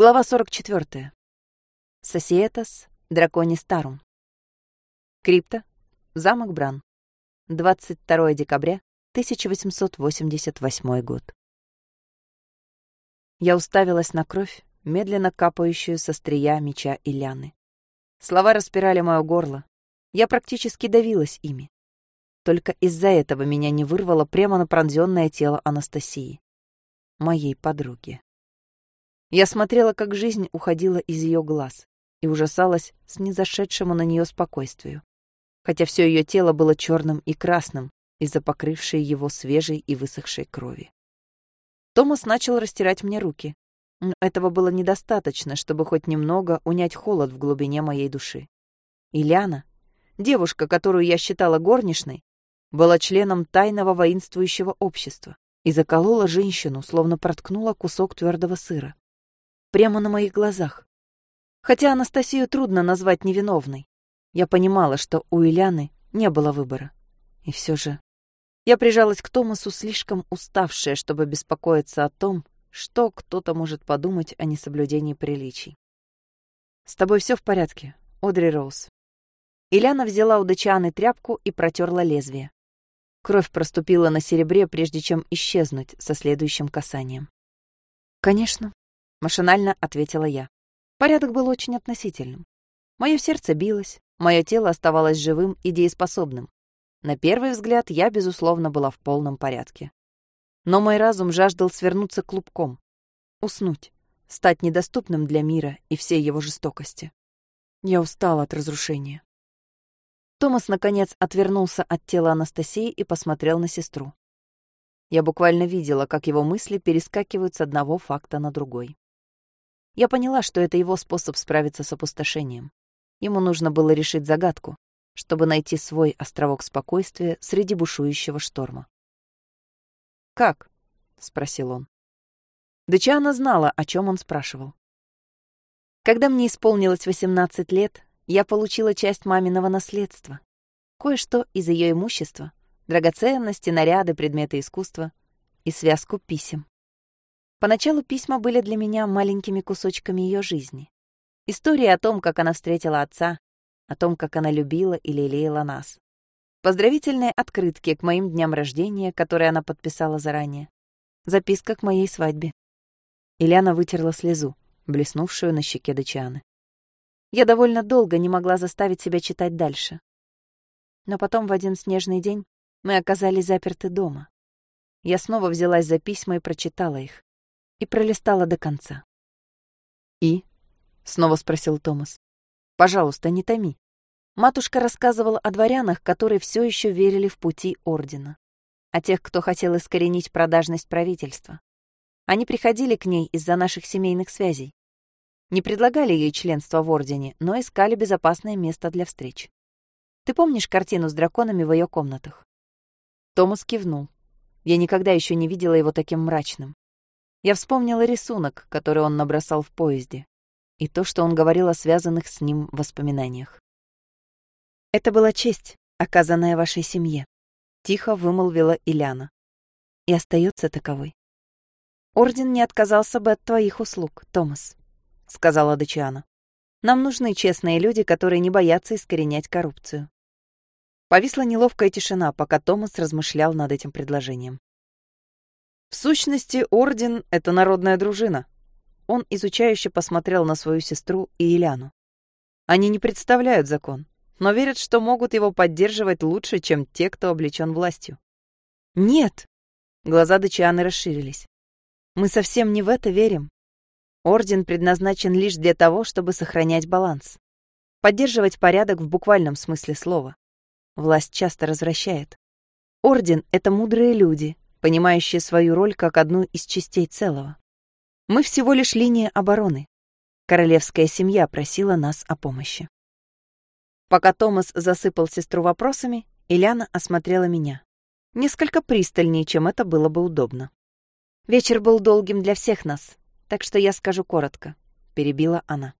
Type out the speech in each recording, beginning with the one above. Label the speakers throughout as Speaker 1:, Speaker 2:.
Speaker 1: Глава 44. Сосиетас, Дракони Старум. Крипта, замок Бран. 22 декабря 1888 год. Я уставилась на кровь, медленно капающую со стрия меча Ильяны. Слова распирали мое горло. Я практически давилась ими. Только из-за этого меня не вырвало прямо на пронзённое тело Анастасии, моей подруги. Я смотрела, как жизнь уходила из ее глаз и ужасалась с незашедшему на нее спокойствию, хотя все ее тело было черным и красным из-за покрывшей его свежей и высохшей крови. Томас начал растирать мне руки, но этого было недостаточно, чтобы хоть немного унять холод в глубине моей души. Ильяна, девушка, которую я считала горничной, была членом тайного воинствующего общества и заколола женщину, словно проткнула кусок твердого сыра прямо на моих глазах. Хотя Анастасию трудно назвать невиновной. Я понимала, что у Ильяны не было выбора. И все же я прижалась к Томасу слишком уставшая, чтобы беспокоиться о том, что кто-то может подумать о несоблюдении приличий. «С тобой все в порядке, Одри Роуз?» Ильяна взяла у Дачианы тряпку и протерла лезвие. Кровь проступила на серебре, прежде чем исчезнуть со следующим касанием. «Конечно», Машинально ответила я. Порядок был очень относительным. Мое сердце билось, мое тело оставалось живым и дееспособным. На первый взгляд я, безусловно, была в полном порядке. Но мой разум жаждал свернуться клубком, уснуть, стать недоступным для мира и всей его жестокости. Я устала от разрушения. Томас, наконец, отвернулся от тела Анастасии и посмотрел на сестру. Я буквально видела, как его мысли перескакивают с одного факта на другой. Я поняла, что это его способ справиться с опустошением. Ему нужно было решить загадку, чтобы найти свой островок спокойствия среди бушующего шторма. «Как?» — спросил он. Дычана знала, о чем он спрашивал. Когда мне исполнилось 18 лет, я получила часть маминого наследства. Кое-что из ее имущества, драгоценности, наряды, предметы искусства и связку писем. Поначалу письма были для меня маленькими кусочками ее жизни. История о том, как она встретила отца, о том, как она любила и лелеяла нас. Поздравительные открытки к моим дням рождения, которые она подписала заранее. Записка к моей свадьбе. Ильяна вытерла слезу, блеснувшую на щеке Дачианы. Я довольно долго не могла заставить себя читать дальше. Но потом в один снежный день мы оказались заперты дома. Я снова взялась за письма и прочитала их и пролистала до конца. «И?» — снова спросил Томас. «Пожалуйста, не томи». Матушка рассказывала о дворянах, которые все еще верили в пути ордена, о тех, кто хотел искоренить продажность правительства. Они приходили к ней из-за наших семейных связей. Не предлагали ей членство в ордене, но искали безопасное место для встреч. Ты помнишь картину с драконами в ее комнатах? Томас кивнул. Я никогда еще не видела его таким мрачным. Я вспомнила рисунок, который он набросал в поезде, и то, что он говорил о связанных с ним воспоминаниях. «Это была честь, оказанная вашей семье», — тихо вымолвила Иляна. «И остается таковой». «Орден не отказался бы от твоих услуг, Томас», — сказала Дачиана. «Нам нужны честные люди, которые не боятся искоренять коррупцию». Повисла неловкая тишина, пока Томас размышлял над этим предложением. В сущности, орден — это народная дружина. Он изучающе посмотрел на свою сестру и Иляну. Они не представляют закон, но верят, что могут его поддерживать лучше, чем те, кто облечен властью. Нет! Глаза Дачианы расширились. Мы совсем не в это верим. Орден предназначен лишь для того, чтобы сохранять баланс. Поддерживать порядок в буквальном смысле слова. Власть часто развращает. Орден — это мудрые люди, понимающие свою роль как одну из частей целого. Мы всего лишь линия обороны. Королевская семья просила нас о помощи. Пока Томас засыпал сестру вопросами, Ильяна осмотрела меня. Несколько пристальнее, чем это было бы удобно. Вечер был долгим для всех нас, так что я скажу коротко, перебила она.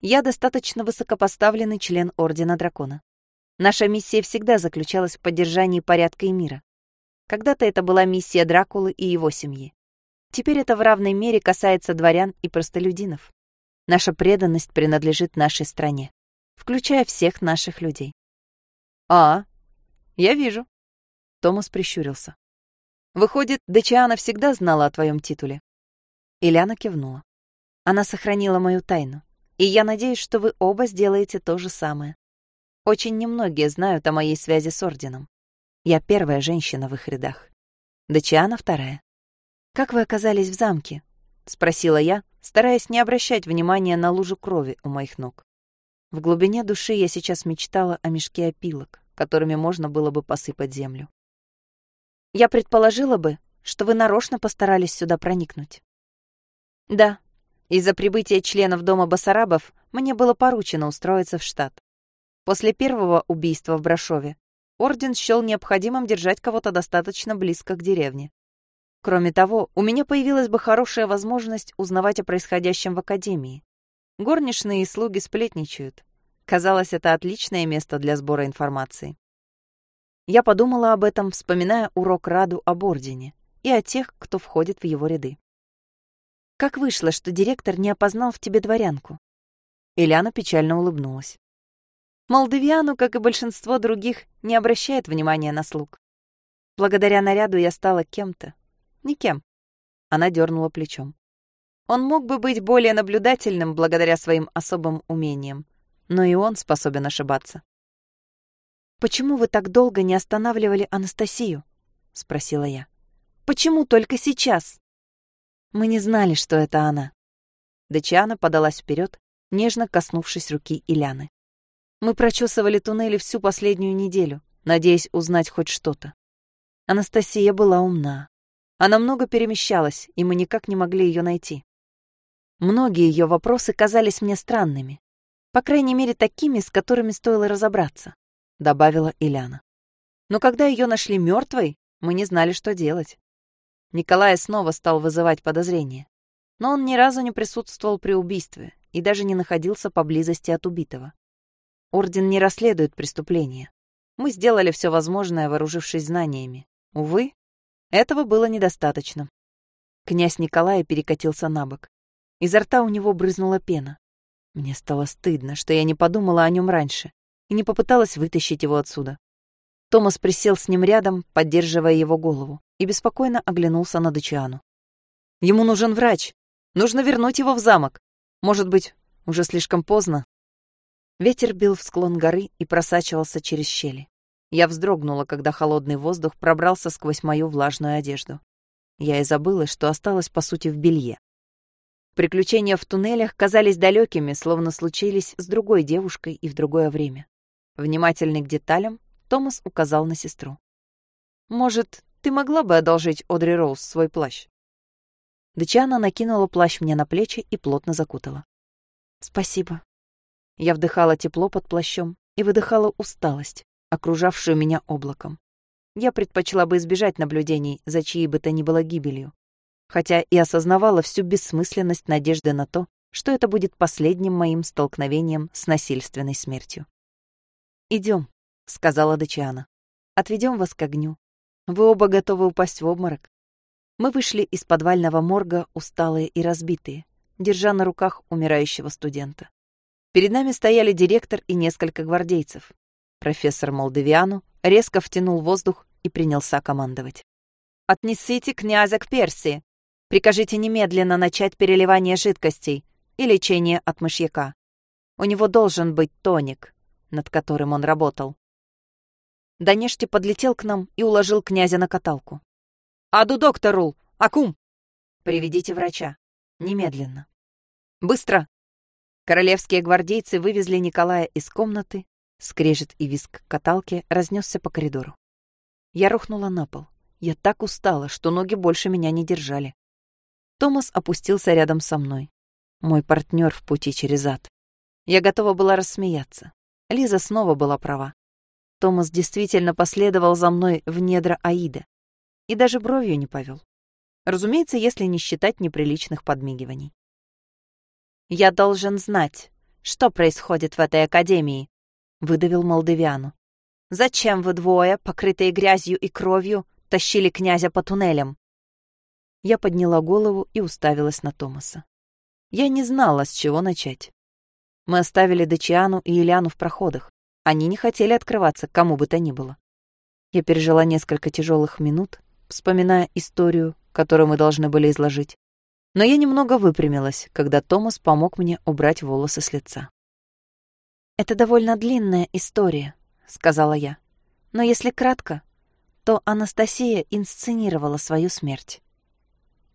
Speaker 1: Я достаточно высокопоставленный член Ордена Дракона. Наша миссия всегда заключалась в поддержании порядка и мира. Когда-то это была миссия Дракулы и его семьи. Теперь это в равной мере касается дворян и простолюдинов. Наша преданность принадлежит нашей стране, включая всех наших людей.
Speaker 2: А, я вижу.
Speaker 1: Томас прищурился. Выходит, Дачиана всегда знала о твоем титуле. Ильяна кивнула. Она сохранила мою тайну, и я надеюсь, что вы оба сделаете то же самое. Очень немногие знают о моей связи с Орденом. Я первая женщина в их рядах. Дачиана вторая. «Как вы оказались в замке?» — спросила я, стараясь не обращать внимания на лужу крови у моих ног. В глубине души я сейчас мечтала о мешке опилок, которыми можно было бы посыпать землю. Я предположила бы, что вы нарочно постарались сюда проникнуть. Да, из-за прибытия членов дома Басарабов мне было поручено устроиться в штат. После первого убийства в Брашове Орден счел необходимым держать кого-то достаточно близко к деревне. Кроме того, у меня появилась бы хорошая возможность узнавать о происходящем в Академии. Горничные и слуги сплетничают. Казалось, это отличное место для сбора информации. Я подумала об этом, вспоминая урок Раду об Ордене и о тех, кто входит в его ряды. «Как вышло, что директор не опознал в тебе дворянку?» Ильяна печально улыбнулась. Молдавиану, как и большинство других, не обращает внимания на слуг. Благодаря наряду я стала кем-то, Никем. Она дернула плечом. Он мог бы быть более наблюдательным благодаря своим особым умениям, но и он способен ошибаться. «Почему вы так долго не останавливали Анастасию?» — спросила я. «Почему только сейчас?» Мы не знали, что это она. Дачиана подалась вперед, нежно коснувшись руки Иляны. Мы прочесывали туннели всю последнюю неделю, надеясь узнать хоть что-то. Анастасия была умна. Она много перемещалась, и мы никак не могли ее найти. Многие ее вопросы казались мне странными. По крайней мере, такими, с которыми стоило разобраться, добавила Иляна. Но когда ее нашли мертвой, мы не знали, что делать. Николай снова стал вызывать подозрения. Но он ни разу не присутствовал при убийстве и даже не находился поблизости от убитого. Орден не расследует преступления. Мы сделали все возможное, вооружившись знаниями. Увы, этого было недостаточно. Князь Николай перекатился на бок. Изо рта у него брызнула пена. Мне стало стыдно, что я не подумала о нем раньше и не попыталась вытащить его отсюда. Томас присел с ним рядом, поддерживая его голову, и беспокойно оглянулся на Дачиану. «Ему нужен врач. Нужно вернуть его в замок. Может быть, уже слишком поздно?» Ветер бил в склон горы и просачивался через щели. Я вздрогнула, когда холодный воздух пробрался сквозь мою влажную одежду. Я и забыла, что осталась, по сути, в белье. Приключения в туннелях казались далекими, словно случились с другой девушкой и в другое время. Внимательный к деталям, Томас указал на сестру. «Может, ты могла бы одолжить Одри Роуз свой плащ?» Дычана накинула плащ мне на плечи и плотно закутала. «Спасибо». Я вдыхала тепло под плащом и выдыхала усталость, окружавшую меня облаком. Я предпочла бы избежать наблюдений за чьей бы то ни было гибелью, хотя и осознавала всю бессмысленность надежды на то, что это будет последним моим столкновением с насильственной смертью. Идем, сказала Дачиана. «Отведем вас к огню. Вы оба готовы упасть в обморок». Мы вышли из подвального морга, усталые и разбитые, держа на руках умирающего студента. Перед нами стояли директор и несколько гвардейцев. Профессор Молдавиану резко втянул воздух и принялся командовать. «Отнесите князя к Персии. Прикажите немедленно начать переливание жидкостей и лечение от мышьяка. У него должен быть тоник, над которым он работал». Данешти подлетел к нам и уложил князя на каталку. «Аду докторул! Акум!» «Приведите врача. Немедленно». «Быстро!» Королевские гвардейцы вывезли Николая из комнаты Скрежет и виск каталки разнесся по коридору. Я рухнула на пол. Я так устала, что ноги больше меня не держали. Томас опустился рядом со мной. Мой партнер в пути через ад. Я готова была рассмеяться. Лиза снова была права. Томас действительно последовал за мной в недра Аида. И даже бровью не повел. Разумеется, если не считать неприличных подмигиваний. «Я должен знать, что происходит в этой академии», выдавил Молдавиану. «Зачем вы двое, покрытые грязью и кровью, тащили князя по туннелям?» Я подняла голову и уставилась на Томаса. Я не знала, с чего начать. Мы оставили Дачиану и Ильяну в проходах. Они не хотели открываться кому бы то ни было. Я пережила несколько тяжелых минут, вспоминая историю, которую мы должны были изложить. Но я немного выпрямилась, когда Томас помог мне убрать волосы с лица. «Это довольно длинная история», — сказала я. «Но если кратко, то Анастасия инсценировала свою смерть».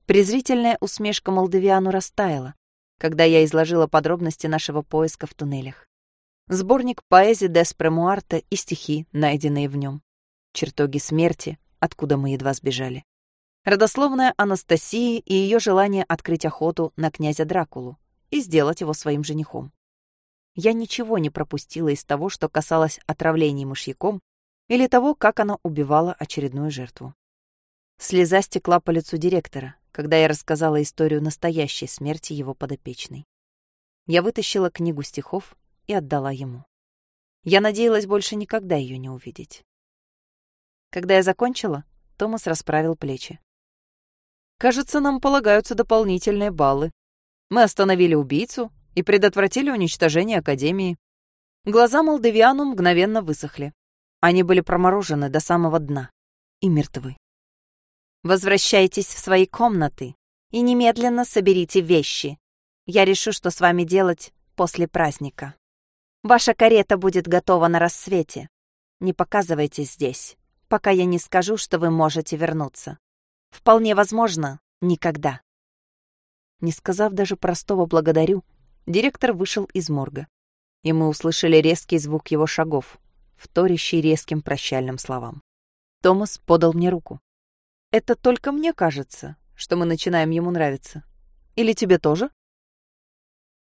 Speaker 1: Презрительная усмешка Молдавиану растаяла, когда я изложила подробности нашего поиска в туннелях. Сборник поэзии Деспре Муарта и стихи, найденные в нем. Чертоги смерти, откуда мы едва сбежали. Родословная Анастасии и ее желание открыть охоту на князя Дракулу и сделать его своим женихом. Я ничего не пропустила из того, что касалось отравлений мышьяком или того, как она убивала очередную жертву. Слеза стекла по лицу директора, когда я рассказала историю настоящей смерти его подопечной. Я вытащила книгу стихов и отдала ему. Я надеялась больше никогда ее не увидеть. Когда я закончила, Томас расправил плечи. «Кажется, нам полагаются дополнительные баллы. Мы остановили убийцу и предотвратили уничтожение Академии. Глаза Молдавиану мгновенно высохли. Они были проморожены до самого дна и мертвы. Возвращайтесь в свои комнаты и немедленно соберите вещи. Я решу, что с вами делать после праздника. Ваша карета будет готова на рассвете. Не показывайтесь здесь, пока я не скажу, что вы можете вернуться. Вполне возможно, никогда. Не сказав даже простого «благодарю», директор вышел из морга, и мы услышали резкий звук его шагов, вторящий резким прощальным словам. Томас подал мне руку. Это только мне кажется, что мы начинаем ему нравиться. Или тебе тоже?